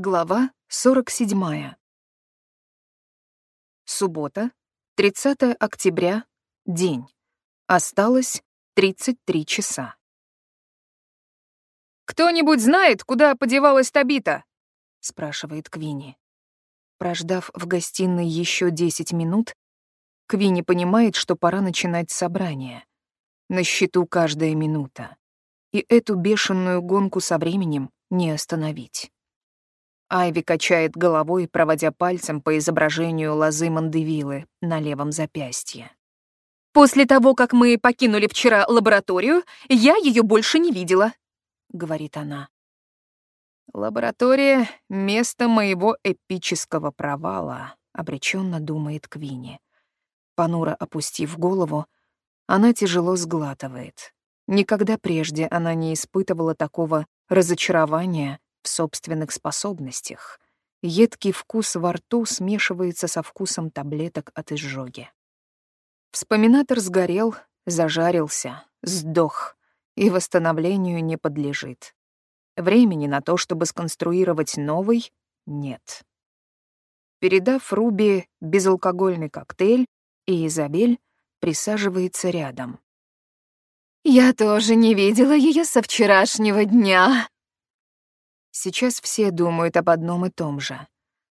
Глава 47. Суббота, 30 октября, день. Осталось 33 часа. «Кто-нибудь знает, куда подевалась Табита?» — спрашивает Квинни. Прождав в гостиной еще 10 минут, Квинни понимает, что пора начинать собрание. На счету каждая минута. И эту бешеную гонку со временем не остановить. Айви качает головой, проводя пальцем по изображению лозы Мандевилы на левом запястье. «После того, как мы покинули вчера лабораторию, я ее больше не видела», — говорит она. «Лаборатория — место моего эпического провала», — обреченно думает Квинни. Понуро опустив голову, она тяжело сглатывает. Никогда прежде она не испытывала такого разочарования в собственных способностях. Едкий вкус во рту смешивается со вкусом таблеток от изжоги. Вспоминатор сгорел, зажарился, сдох и восстановлению не подлежит. Времени на то, чтобы сконструировать новый, нет. Передав Руби безалкогольный коктейль, и Изабель присаживается рядом. «Я тоже не видела ее со вчерашнего дня», Сейчас все думают об одном и том же.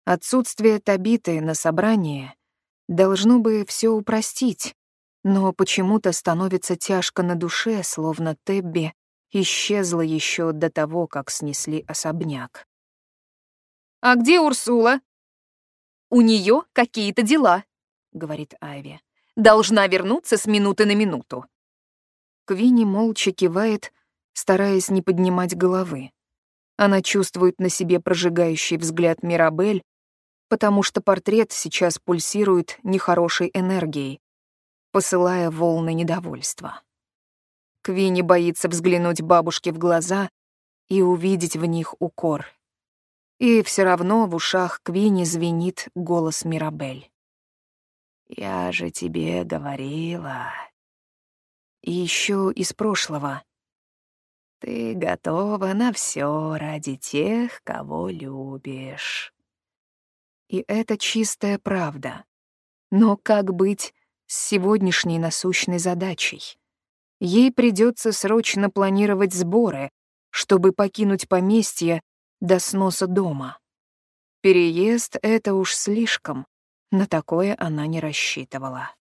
Отсутствие Табиты на собрании должно бы все упростить, но почему-то становится тяжко на душе, словно Тебби исчезла еще до того, как снесли особняк. «А где Урсула?» «У нее какие-то дела», — говорит Айви. «Должна вернуться с минуты на минуту». Квинни молча кивает, стараясь не поднимать головы. Она чувствует на себе прожигающий взгляд Мирабель, потому что портрет сейчас пульсирует нехорошей энергией, посылая волны недовольства. Квинни боится взглянуть бабушке в глаза и увидеть в них укор. И все равно в ушах Квинни звенит голос Мирабель. «Я же тебе говорила». И еще из прошлого. Ты готова на все ради тех, кого любишь. И это чистая правда. Но как быть с сегодняшней насущной задачей? Ей придется срочно планировать сборы, чтобы покинуть поместье до сноса дома. Переезд — это уж слишком, на такое она не рассчитывала.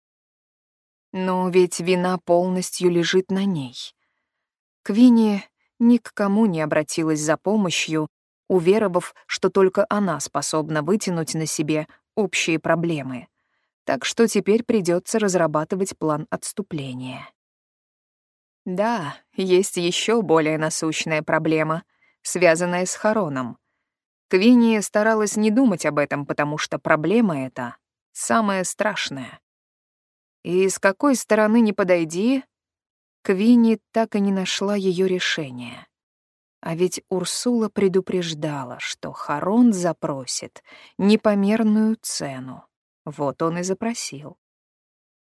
Но ведь вина полностью лежит на ней. Квинни ни к кому не обратилась за помощью, уверовав, что только она способна вытянуть на себе общие проблемы. Так что теперь придется разрабатывать план отступления. Да, есть еще более насущная проблема, связанная с Хароном. Квинни старалась не думать об этом, потому что проблема эта самая страшная. И с какой стороны не подойди, Квинни так и не нашла ее решения. А ведь Урсула предупреждала, что Харон запросит непомерную цену. Вот он и запросил.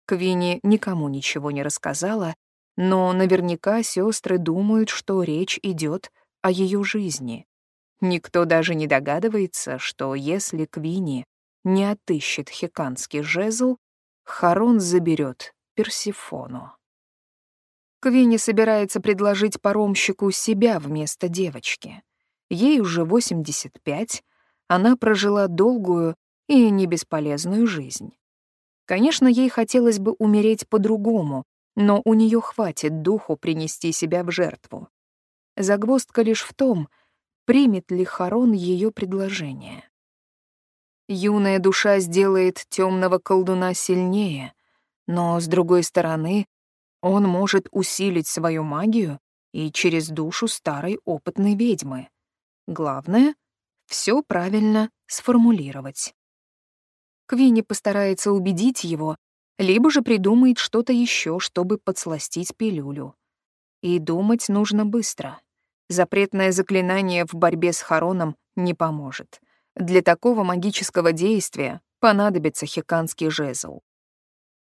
Квинни никому ничего не рассказала, но наверняка сестры думают, что речь идет о ее жизни. Никто даже не догадывается, что если Квинни не отыщет хиканский жезл, Харон заберет Персифону. Квинни собирается предложить паромщику себя вместо девочки. Ей уже 85, она прожила долгую и не бесполезную жизнь. Конечно, ей хотелось бы умереть по-другому, но у нее хватит духу принести себя в жертву. Загвоздка лишь в том, примет ли Харон ее предложение. Юная душа сделает темного колдуна сильнее, но, с другой стороны, он может усилить свою магию и через душу старой опытной ведьмы. Главное — все правильно сформулировать. Квинни постарается убедить его, либо же придумает что-то еще, чтобы подсластить пилюлю. И думать нужно быстро. Запретное заклинание в борьбе с Хароном не поможет. Для такого магического действия понадобится хиканский жезл.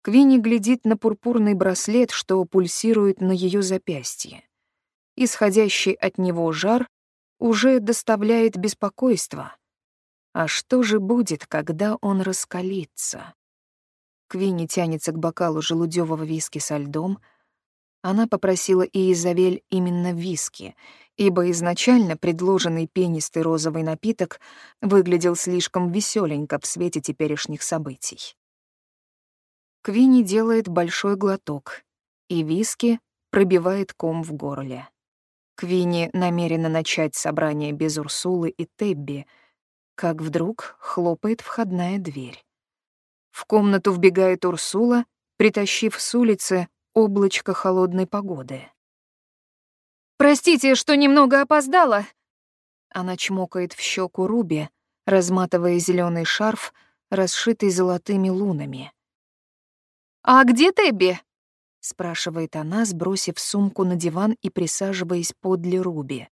Квинни глядит на пурпурный браслет, что пульсирует на ее запястье. Исходящий от него жар уже доставляет беспокойство. А что же будет, когда он раскалится? Квинни тянется к бокалу желудевого виски со льдом. Она попросила Иезавель именно виски, ибо изначально предложенный пенистый розовый напиток выглядел слишком веселенько в свете теперешних событий. Квинни делает большой глоток, и виски пробивает ком в горле. Квинни намерена начать собрание без Урсулы и Тебби, как вдруг хлопает входная дверь. В комнату вбегает Урсула, притащив с улицы облачко холодной погоды. «Простите, что немного опоздала!» Она чмокает в щеку Руби, разматывая зеленый шарф, расшитый золотыми лунами. «А где Тебби?» — спрашивает она, сбросив сумку на диван и присаживаясь подле Руби.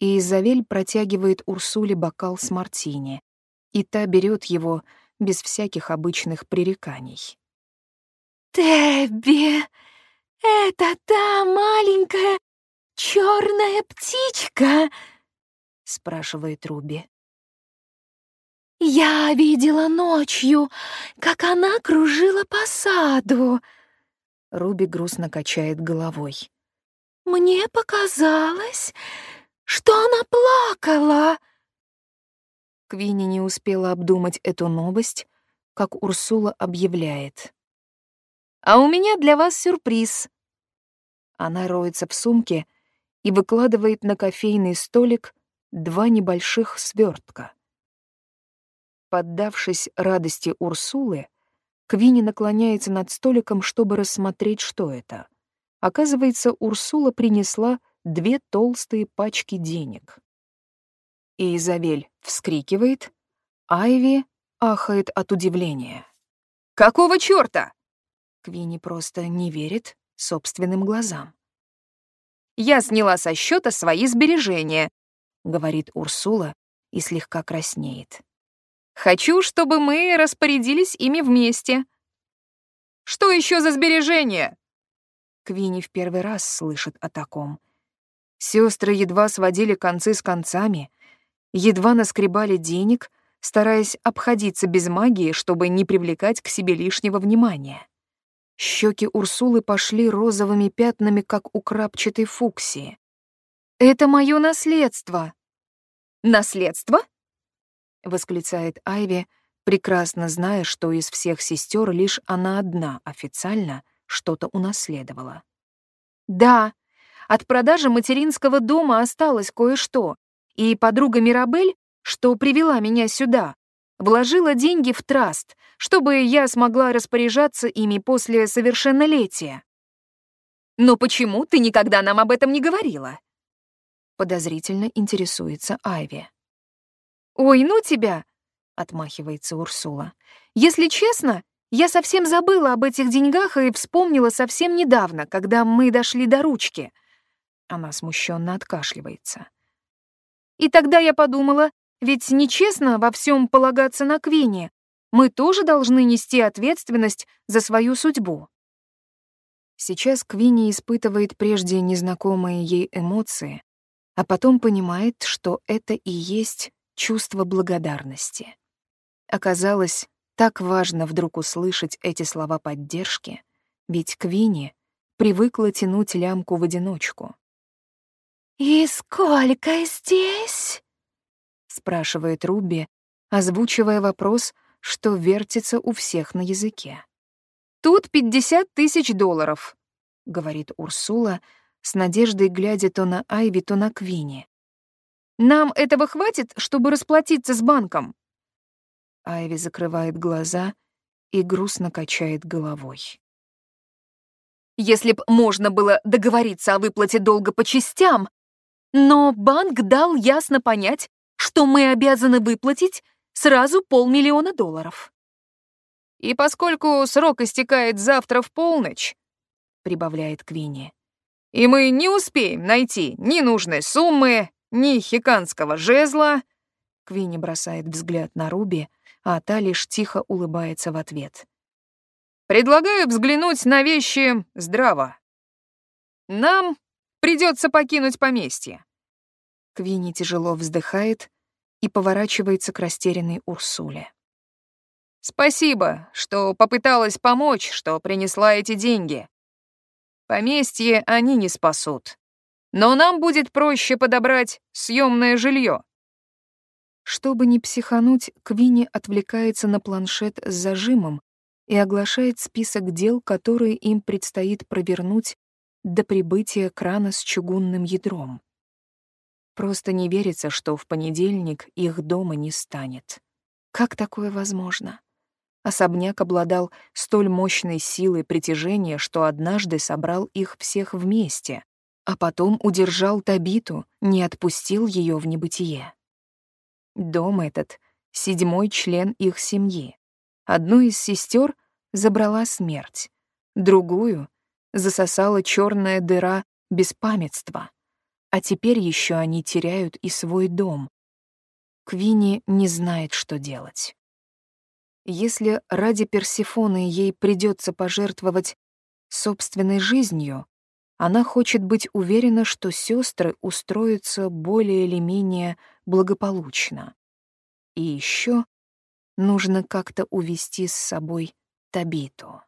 И Изавель протягивает Урсуле бокал с мартини, и та берет его без всяких обычных пререканий. «Тебби, это та маленькая черная птичка?» — спрашивает Руби. «Я видела ночью, как она кружила по саду». Руби грустно качает головой. «Мне показалось, что она плакала». Квинни не успела обдумать эту новость, как Урсула объявляет. «А у меня для вас сюрприз». Она роется в сумке и выкладывает на кофейный столик два небольших свертка. Поддавшись радости Урсулы, Квинни наклоняется над столиком, чтобы рассмотреть, что это. Оказывается, Урсула принесла две толстые пачки денег. И Изабель вскрикивает, Айви ахает от удивления. «Какого чёрта?» Квинни просто не верит собственным глазам. «Я сняла со счета свои сбережения», — говорит Урсула и слегка краснеет. Хочу, чтобы мы распорядились ими вместе. Что еще за сбережения? Квинни в первый раз слышит о таком. Сестры едва сводили концы с концами, едва наскребали денег, стараясь обходиться без магии, чтобы не привлекать к себе лишнего внимания. Щеки Урсулы пошли розовыми пятнами, как у крапчатой фуксии. «Это мое наследство». «Наследство?» — восклицает Айви, прекрасно зная, что из всех сестер лишь она одна официально что-то унаследовала. «Да, от продажи материнского дома осталось кое-что, и подруга Мирабель, что привела меня сюда, вложила деньги в траст, чтобы я смогла распоряжаться ими после совершеннолетия. Но почему ты никогда нам об этом не говорила?» Подозрительно интересуется Айви. «Ой, ну тебя!» — отмахивается Урсула. «Если честно, я совсем забыла об этих деньгах и вспомнила совсем недавно, когда мы дошли до ручки». Она смущенно откашливается. «И тогда я подумала, ведь нечестно во всем полагаться на Квине. Мы тоже должны нести ответственность за свою судьбу». Сейчас Квинни испытывает прежде незнакомые ей эмоции, а потом понимает, что это и есть чувство благодарности. Оказалось, так важно вдруг услышать эти слова поддержки, ведь Квинни привыкла тянуть лямку в одиночку. «И сколько здесь?» — спрашивает Руби, озвучивая вопрос, что вертится у всех на языке. «Тут пятьдесят тысяч долларов», — говорит Урсула, с надеждой глядя то на Айви, то на Квинни. Нам этого хватит, чтобы расплатиться с банком?» Айви закрывает глаза и грустно качает головой. «Если б можно было договориться о выплате долга по частям, но банк дал ясно понять, что мы обязаны выплатить сразу полмиллиона долларов». «И поскольку срок истекает завтра в полночь», — прибавляет Квинни, «и мы не успеем найти ни нужной суммы, ни хиканского жезла. Квинни бросает взгляд на Руби, а та лишь тихо улыбается в ответ. Предлагаю взглянуть на вещи здраво. Нам придется покинуть поместье. Квинни тяжело вздыхает и поворачивается к растерянной Урсуле. «Спасибо, что попыталась помочь, что принесла эти деньги. Поместье они не спасут. Но нам будет проще подобрать съемное жилье. Чтобы не психануть, Квинни отвлекается на планшет с зажимом и оглашает список дел, которые им предстоит провернуть до прибытия крана с чугунным ядром. Просто не верится, что в понедельник их дома не станет. Как такое возможно? Особняк обладал столь мощной силой притяжения, что однажды собрал их всех вместе, а потом удержал Табиту, не отпустил ее в небытие. Дом этот — седьмой член их семьи. Одну из сестер забрала смерть, другую засосала черная дыра беспамятства, а теперь еще они теряют и свой дом. Квинни не знает, что делать. Если ради Персифоны ей придется пожертвовать собственной жизнью, она хочет быть уверена, что сестры устроятся более или менее благополучно. И еще нужно как-то увести с собой Табиту.